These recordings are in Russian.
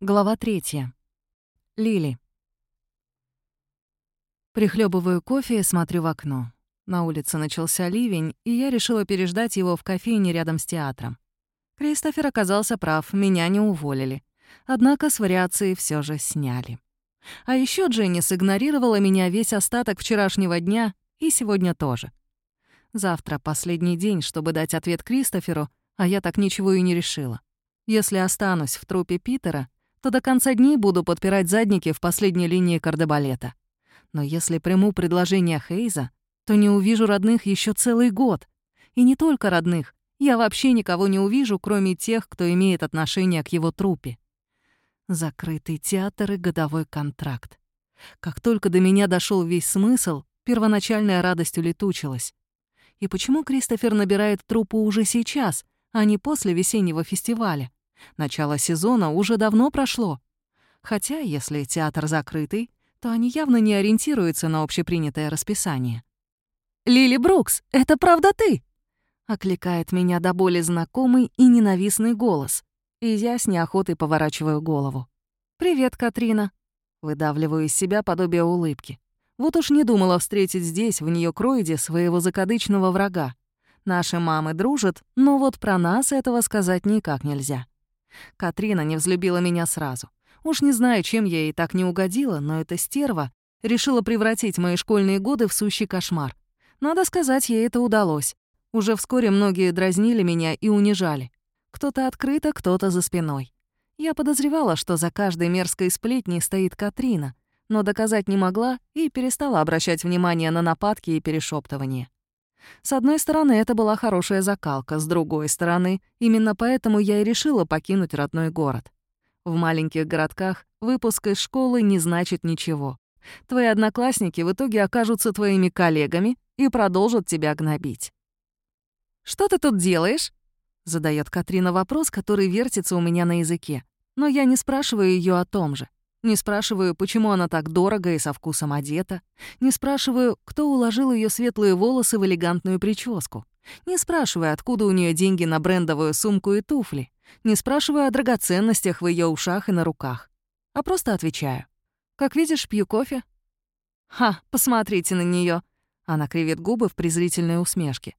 Глава третья. Лили. Прихлебываю кофе и смотрю в окно. На улице начался ливень, и я решила переждать его в кофейне рядом с театром. Кристофер оказался прав, меня не уволили. Однако с вариацией все же сняли. А еще Дженни сигнорировала меня весь остаток вчерашнего дня и сегодня тоже. Завтра последний день, чтобы дать ответ Кристоферу, а я так ничего и не решила. Если останусь в трупе Питера, то до конца дней буду подпирать задники в последней линии кардебалета. Но если приму предложение Хейза, то не увижу родных еще целый год. И не только родных. Я вообще никого не увижу, кроме тех, кто имеет отношение к его трупе. Закрытый театр и годовой контракт. Как только до меня дошел весь смысл, первоначальная радость улетучилась. И почему Кристофер набирает трупу уже сейчас, а не после весеннего фестиваля? Начало сезона уже давно прошло. Хотя, если театр закрытый, то они явно не ориентируются на общепринятое расписание. «Лили Брукс, это правда ты?» — окликает меня до боли знакомый и ненавистный голос, и я с неохотой поворачиваю голову. «Привет, Катрина!» — выдавливаю из себя подобие улыбки. Вот уж не думала встретить здесь, в нее кроиде своего закадычного врага. Наши мамы дружат, но вот про нас этого сказать никак нельзя. Катрина не взлюбила меня сразу. Уж не знаю, чем я ей так не угодила, но эта стерва решила превратить мои школьные годы в сущий кошмар. Надо сказать, ей это удалось. Уже вскоре многие дразнили меня и унижали. Кто-то открыто, кто-то за спиной. Я подозревала, что за каждой мерзкой сплетней стоит Катрина, но доказать не могла и перестала обращать внимание на нападки и перешептывания. С одной стороны, это была хорошая закалка, с другой стороны, именно поэтому я и решила покинуть родной город. В маленьких городках выпуск из школы не значит ничего. Твои одноклассники в итоге окажутся твоими коллегами и продолжат тебя гнобить. «Что ты тут делаешь?» — задает Катрина вопрос, который вертится у меня на языке. Но я не спрашиваю ее о том же. Не спрашиваю, почему она так дорого и со вкусом одета. Не спрашиваю, кто уложил ее светлые волосы в элегантную прическу. Не спрашиваю, откуда у нее деньги на брендовую сумку и туфли. Не спрашиваю о драгоценностях в ее ушах и на руках. А просто отвечаю. «Как видишь, пью кофе». «Ха, посмотрите на нее. Она кривит губы в презрительной усмешке.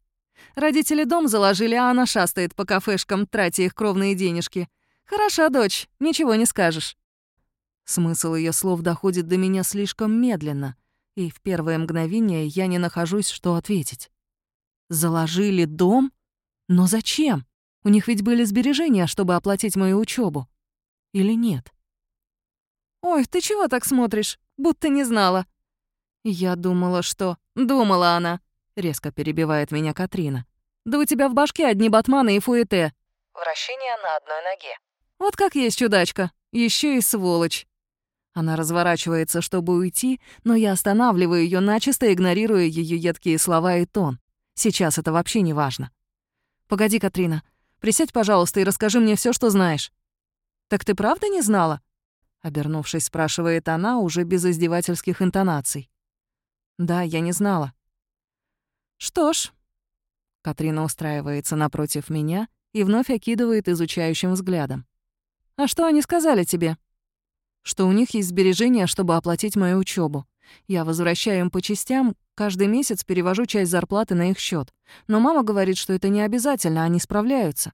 Родители дом заложили, а она шастает по кафешкам, тратя их кровные денежки. Хороша дочь, ничего не скажешь. Смысл ее слов доходит до меня слишком медленно, и в первое мгновение я не нахожусь, что ответить. Заложили дом? Но зачем? У них ведь были сбережения, чтобы оплатить мою учебу. Или нет? «Ой, ты чего так смотришь? Будто не знала». «Я думала, что...» «Думала она», — резко перебивает меня Катрина. «Да у тебя в башке одни батманы и фуэте». Вращение на одной ноге. «Вот как есть чудачка. Еще и сволочь». Она разворачивается, чтобы уйти, но я останавливаю ее, начисто игнорируя ее едкие слова и тон. Сейчас это вообще не важно. «Погоди, Катрина. Присядь, пожалуйста, и расскажи мне все, что знаешь». «Так ты правда не знала?» Обернувшись, спрашивает она уже без издевательских интонаций. «Да, я не знала». «Что ж...» Катрина устраивается напротив меня и вновь окидывает изучающим взглядом. «А что они сказали тебе?» Что у них есть сбережения, чтобы оплатить мою учебу. Я возвращаю им по частям, каждый месяц перевожу часть зарплаты на их счет. Но мама говорит, что это не обязательно, они справляются.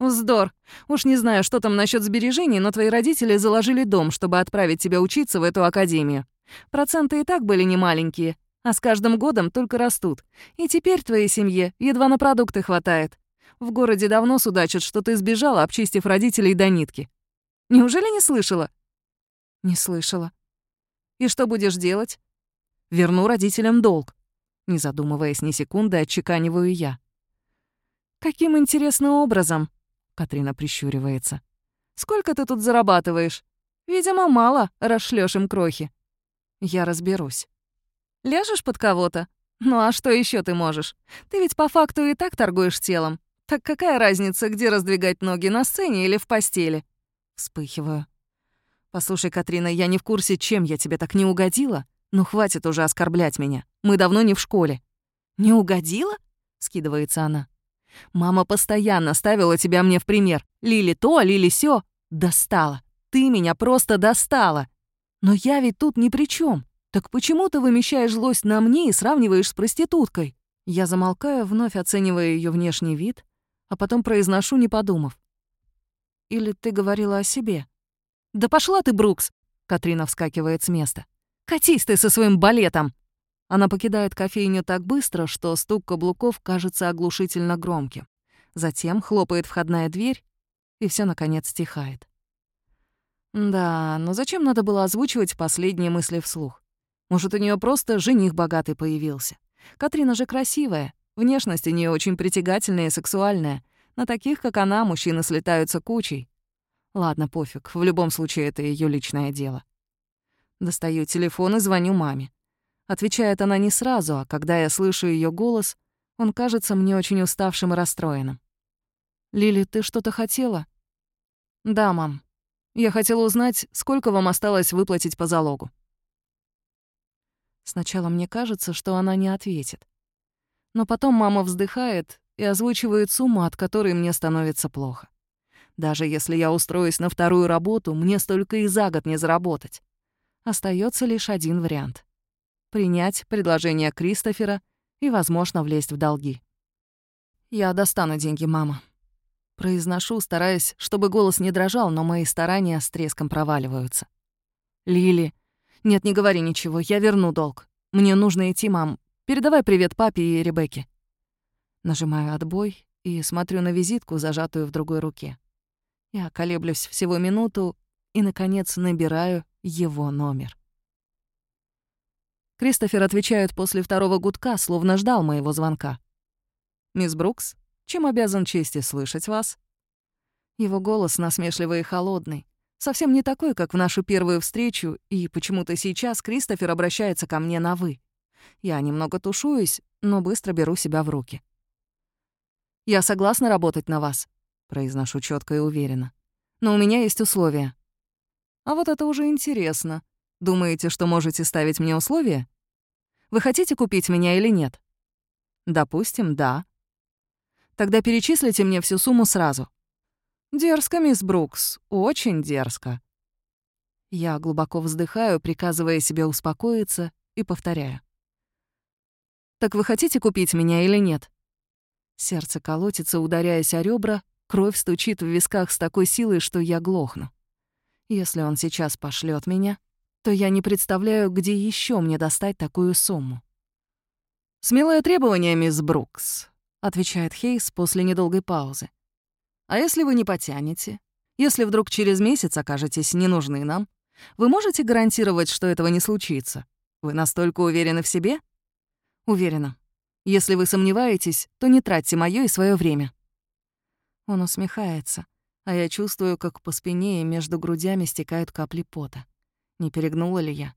Вздор. Уж не знаю, что там насчет сбережений, но твои родители заложили дом, чтобы отправить тебя учиться в эту академию. Проценты и так были немаленькие, а с каждым годом только растут. И теперь твоей семье едва на продукты хватает. В городе давно судачат, что ты сбежала, обчистив родителей до нитки. Неужели не слышала? Не слышала. И что будешь делать? Верну родителям долг. Не задумываясь ни секунды, отчеканиваю я. Каким интересным образом? Катрина прищуривается. Сколько ты тут зарабатываешь? Видимо, мало, расшлёшь им крохи. Я разберусь. Ляжешь под кого-то? Ну а что еще ты можешь? Ты ведь по факту и так торгуешь телом. Так какая разница, где раздвигать ноги, на сцене или в постели? Вспыхиваю. «Послушай, Катрина, я не в курсе, чем я тебе так не угодила. Ну, хватит уже оскорблять меня. Мы давно не в школе». «Не угодила?» — скидывается она. «Мама постоянно ставила тебя мне в пример. Лили то, Лили сё. Достала. ты меня просто достала. Но я ведь тут ни при чем. Так почему ты вымещаешь злость на мне и сравниваешь с проституткой? Я замолкаю, вновь оценивая ее внешний вид, а потом произношу, не подумав. Или ты говорила о себе? Да пошла ты, Брукс! Катрина вскакивает с места. Катись ты со своим балетом! Она покидает кофейню так быстро, что стук каблуков кажется оглушительно громким. Затем хлопает входная дверь, и все наконец стихает. Да, но зачем надо было озвучивать последние мысли вслух? Может, у нее просто жених богатый появился. Катрина же красивая, внешность у нее очень притягательная и сексуальная. На таких, как она, мужчины слетаются кучей. Ладно, пофиг, в любом случае это ее личное дело. Достаю телефон и звоню маме. Отвечает она не сразу, а когда я слышу ее голос, он кажется мне очень уставшим и расстроенным. «Лили, ты что-то хотела?» «Да, мам. Я хотела узнать, сколько вам осталось выплатить по залогу». Сначала мне кажется, что она не ответит. Но потом мама вздыхает и озвучивает сумму, от которой мне становится плохо. Даже если я устроюсь на вторую работу, мне столько и за год не заработать. Остается лишь один вариант — принять предложение Кристофера и, возможно, влезть в долги. «Я достану деньги, мама», Произношу, стараясь, чтобы голос не дрожал, но мои старания с треском проваливаются. «Лили, нет, не говори ничего, я верну долг. Мне нужно идти, мам. Передавай привет папе и Ребекке». Нажимаю «отбой» и смотрю на визитку, зажатую в другой руке. Я колеблюсь всего минуту и, наконец, набираю его номер. Кристофер отвечает после второго гудка, словно ждал моего звонка. «Мисс Брукс, чем обязан чести слышать вас?» Его голос насмешливый и холодный. Совсем не такой, как в нашу первую встречу, и почему-то сейчас Кристофер обращается ко мне на «вы». Я немного тушуюсь, но быстро беру себя в руки. «Я согласна работать на вас», — произношу четко и уверенно. «Но у меня есть условия». «А вот это уже интересно. Думаете, что можете ставить мне условия? Вы хотите купить меня или нет?» «Допустим, да», Тогда перечислите мне всю сумму сразу». «Дерзко, мисс Брукс, очень дерзко». Я глубоко вздыхаю, приказывая себе успокоиться, и повторяю. «Так вы хотите купить меня или нет?» Сердце колотится, ударяясь о ребра, кровь стучит в висках с такой силой, что я глохну. Если он сейчас пошлет меня, то я не представляю, где еще мне достать такую сумму. «Смелое требование, мисс Брукс отвечает Хейс после недолгой паузы. А если вы не потянете? Если вдруг через месяц окажетесь не нужны нам, вы можете гарантировать, что этого не случится? Вы настолько уверены в себе? Уверена. Если вы сомневаетесь, то не тратьте моё и своё время. Он усмехается, а я чувствую, как по спине и между грудями стекают капли пота. Не перегнула ли я?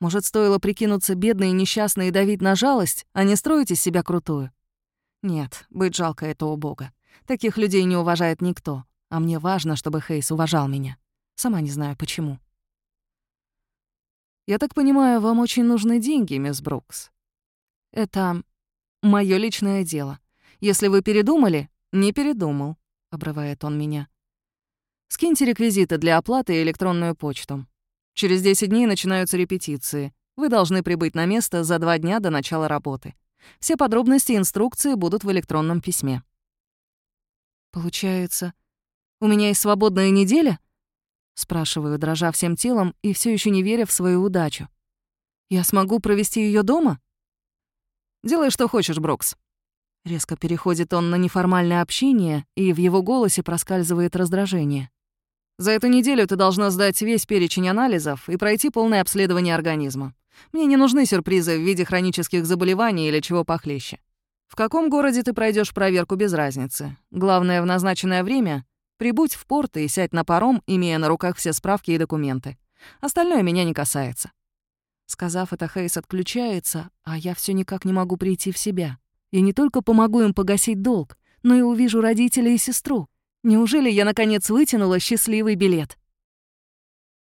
Может, стоило прикинуться бедной и несчастной и давить на жалость, а не строить из себя крутую? Нет, быть жалко этого бога. Таких людей не уважает никто, а мне важно, чтобы Хейс уважал меня. Сама не знаю, почему. «Я так понимаю, вам очень нужны деньги, мисс Брукс?» «Это мое личное дело. Если вы передумали...» «Не передумал», — обрывает он меня. «Скиньте реквизиты для оплаты и электронную почту. Через 10 дней начинаются репетиции. Вы должны прибыть на место за два дня до начала работы. Все подробности и инструкции будут в электронном письме. «Получается, у меня есть свободная неделя?» Спрашиваю, дрожа всем телом и все еще не веря в свою удачу. «Я смогу провести ее дома?» «Делай, что хочешь, Брокс». Резко переходит он на неформальное общение, и в его голосе проскальзывает раздражение. «За эту неделю ты должна сдать весь перечень анализов и пройти полное обследование организма. Мне не нужны сюрпризы в виде хронических заболеваний или чего похлеще. В каком городе ты пройдешь проверку без разницы. Главное, в назначенное время прибудь в порт и сядь на паром, имея на руках все справки и документы. Остальное меня не касается. Сказав это, Хейс отключается, а я все никак не могу прийти в себя. Я не только помогу им погасить долг, но и увижу родителей и сестру. Неужели я, наконец, вытянула счастливый билет?